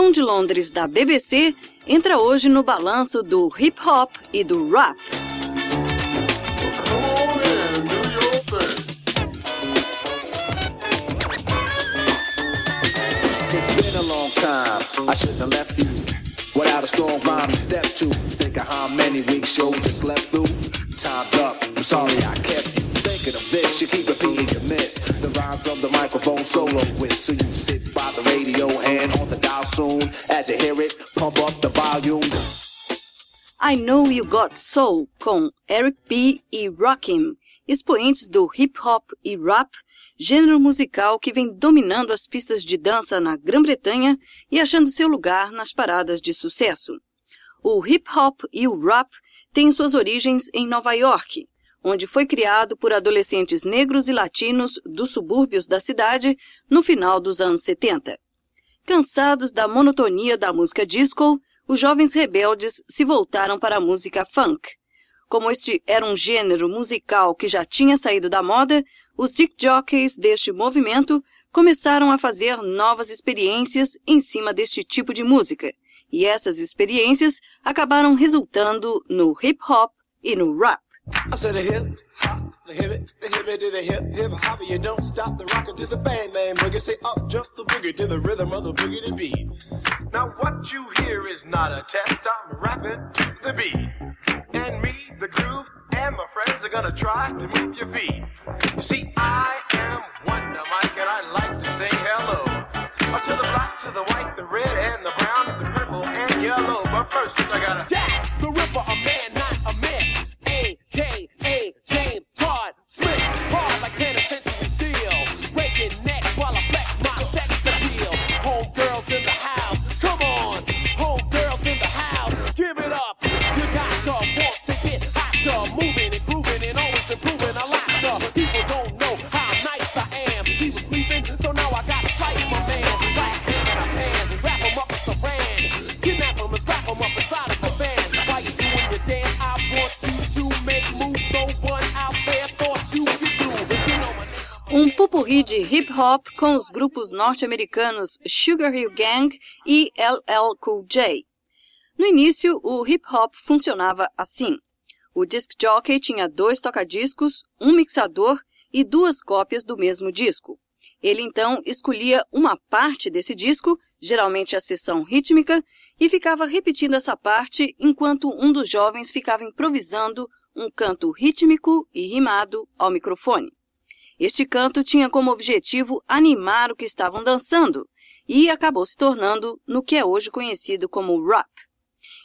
Som de Londres da BBC entra hoje no balanço do hip hop e do rap. Thinking of this. You keep repeating your miss. The rhyme from the microphone solo with. So you sit by the radio soon. As you hear it, pump up the volume. I Know You Got Soul com Eric B. e Rakim, expoentes do hip hop e rap, gênero musical que vem dominando as pistas de dança na Grã-Bretanha e achando seu lugar nas paradas de sucesso. O hip hop e o rap têm suas origens em Nova York, onde foi criado por adolescentes negros e latinos dos subúrbios da cidade no final dos anos 70. Cansados da monotonia da música disco, os jovens rebeldes se voltaram para a música funk. Como este era um gênero musical que já tinha saído da moda, os dick jockeys deste movimento começaram a fazer novas experiências em cima deste tipo de música, e essas experiências acabaram resultando no hip hop e no rap. The hip the hip to the hip, hip hop, you don't stop the rockin' to the bang bang boogie. Say up jump the boogie to the rhythm of the boogie to beat. Now what you hear is not a test, I'm rapping to the beat. And me, the groove, and my friends are gonna try to move your feet. You see, I am Wonder Mike, and I like to say hello. Up to the black, to the white, the red, and the brown, the purple, and yellow. But first, I gotta Jack Um pupurri de hip hop com os grupos norte-americanos Sugar Hill Gang e LL Cool J. No início, o hip hop funcionava assim. O disc jockey tinha dois tocadiscos, um mixador e duas cópias do mesmo disco. Ele então escolhia uma parte desse disco, geralmente a seção rítmica, e ficava repetindo essa parte enquanto um dos jovens ficava improvisando um canto rítmico e rimado ao microfone. Este canto tinha como objetivo animar o que estavam dançando e acabou se tornando no que é hoje conhecido como rap.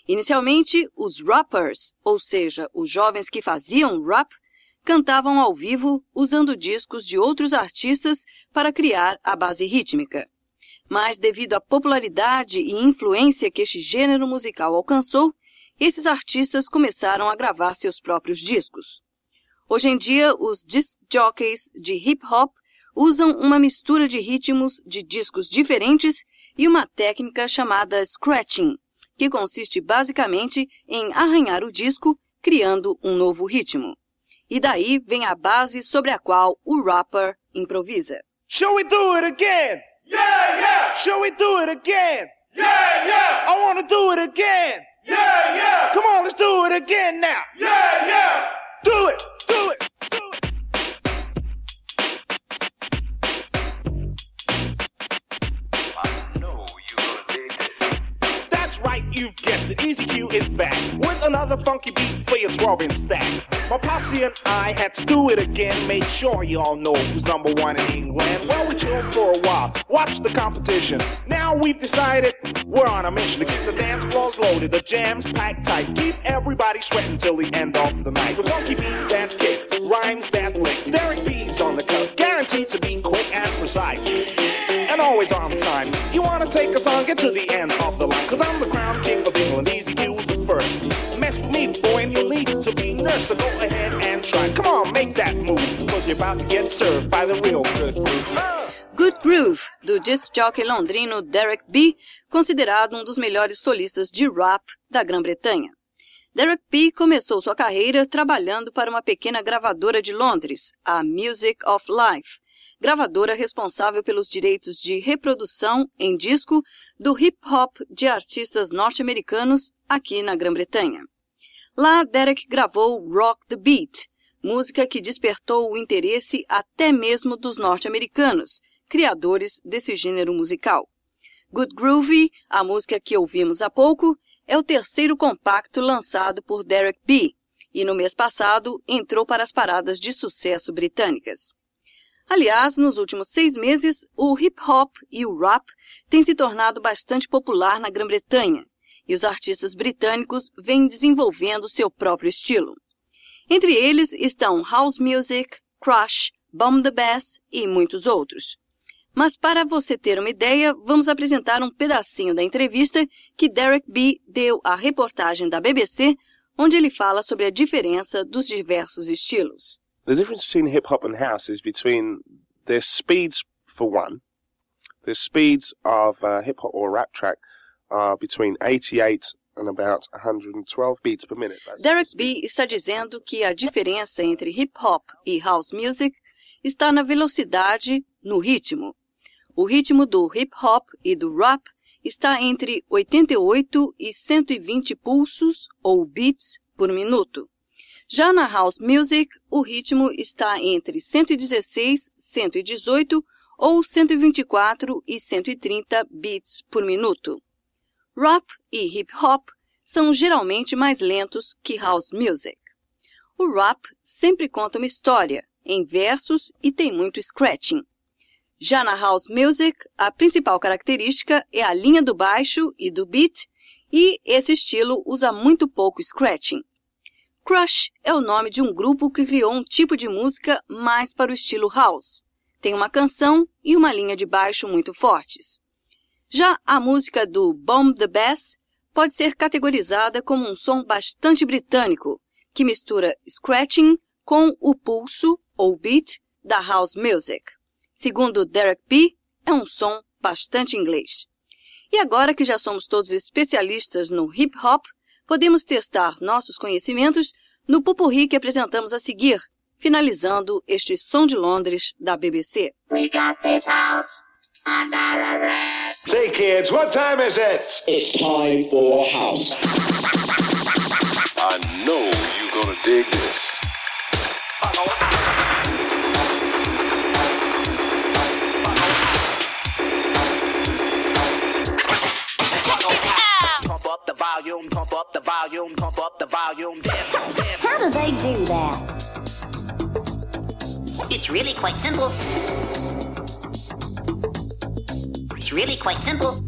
Inicialmente, os rappers, ou seja, os jovens que faziam rap, cantavam ao vivo usando discos de outros artistas para criar a base rítmica. Mas, devido à popularidade e influência que este gênero musical alcançou, esses artistas começaram a gravar seus próprios discos. Hoje em dia, os disc jockeys de hip hop usam uma mistura de ritmos de discos diferentes e uma técnica chamada scratching, que consiste basicamente em arranhar o disco, criando um novo ritmo. E daí vem a base sobre a qual o rapper improvisa. Shall we do it again? Yeah, yeah. Shall we do it again? Yeah, yeah. I want to do it again. Yeah, yeah. Come on, let's do it again now. Yeah, yeah. Do it, do it. do it. Right, you've guessed it. Easy Q is back with another funky beat for your 12 inch stack. My posse and I had to do it again. Make sure you all know who's number one in England. Well, we chilled for a while, watched the competition. Now we've decided we're on a mission to keep the dance floors loaded, the jams packed tight, keep everybody sweating till the end of the night. With funky beats that kick, rhymes that lick, Derek B's on the guaranteed to be quick and precise. And always on time. You wanna take a song, get to the end of the line. Cause I'm the crown king of England, easy Q the first. Mess with me, boy, and you'll need to be nurse. So go ahead and try. Come on, make that move. Cause you're about to get served by the real good groove. Good Groove, do disc jockey londrino Derek B., considerado um dos melhores solistas de rap da Grã-Bretanha. Derek B. começou sua carreira trabalhando para uma pequena gravadora de Londres, a Music of Life, gravadora responsável pelos direitos de reprodução em disco do hip hop de artistas norte-americanos aqui na Grã-Bretanha. Lá, Derek gravou Rock the Beat, música que despertou o interesse até mesmo dos norte-americanos, criadores desse gênero musical. Good Groovy, a música que ouvimos há pouco, é o terceiro compacto lançado por Derek B. e no mês passado entrou para as paradas de sucesso britânicas. Aliás, nos últimos seis meses, o hip hop e o rap têm se tornado bastante popular na Grã-Bretanha e os artistas britânicos vêm desenvolvendo seu próprio estilo. Entre eles estão house music, crush, bomb the bass e muitos outros. Mas para você ter uma ideia, vamos apresentar um pedacinho da entrevista que Derek B deu à reportagem da BBC, onde ele fala sobre a diferença dos diversos estilos. The difference between hip hop and house is between their speeds, for one. The speeds of a hip hop or rap track are between 88 and about 112 beats per minute. That's Derek B está dizendo que a diferença entre hip hop e house music está na velocidade, no ritmo. O ritmo do hip hop e do rap está entre 88 e 120 pulsos ou beats por minuto. Já na house music, o ritmo está entre 116, 118 ou 124 e 130 beats por minuto. Rap e hip hop são geralmente mais lentos que house music. O rap sempre conta uma história, em versos e tem muito scratching. Já na house music, a principal característica é a linha do baixo e do beat, e esse estilo usa muito pouco scratching. Crush é o nome de um grupo que criou um tipo de música mais para o estilo house. Tem uma canção e uma linha de baixo muito fortes. Já a música do Bomb the Bass pode ser categorizada como um som bastante britânico, que mistura scratching com o pulso ou beat da house music. Segundo Derek B., é um som bastante inglês. E agora que já somos todos especialistas no hip hop, podemos testar nossos conhecimentos no pupurri que apresentamos a seguir, finalizando este Som de Londres da BBC. We got this house under arrest. Say, kids, what time is it? It's time for house. I know you're gonna dig this. Volume, pump up the volume. Dance, dance. How do they do that? It's really quite simple. It's really quite simple.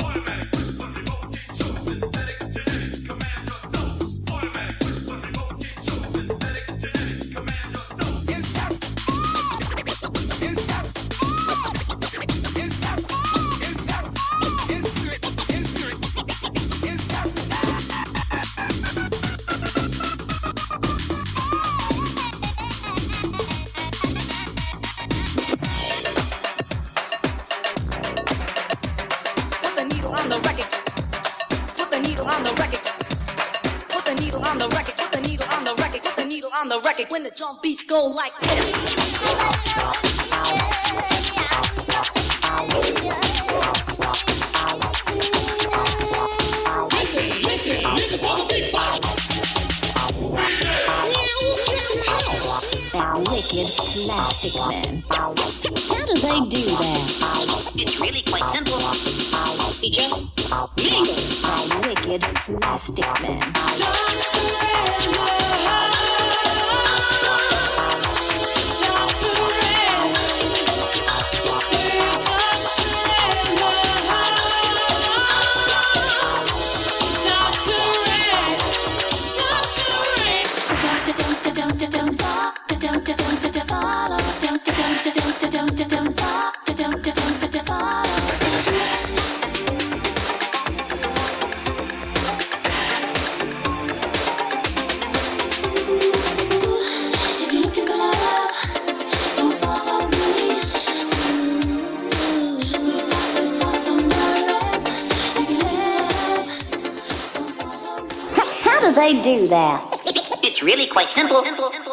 When the drum beats go like this. Listen, listen, listen for the big. That wicked plastic man. How do they do that? It's really quite simple. You just mingle. That wicked plastic man. How they do that? It's really quite simple. simple, simple, simple.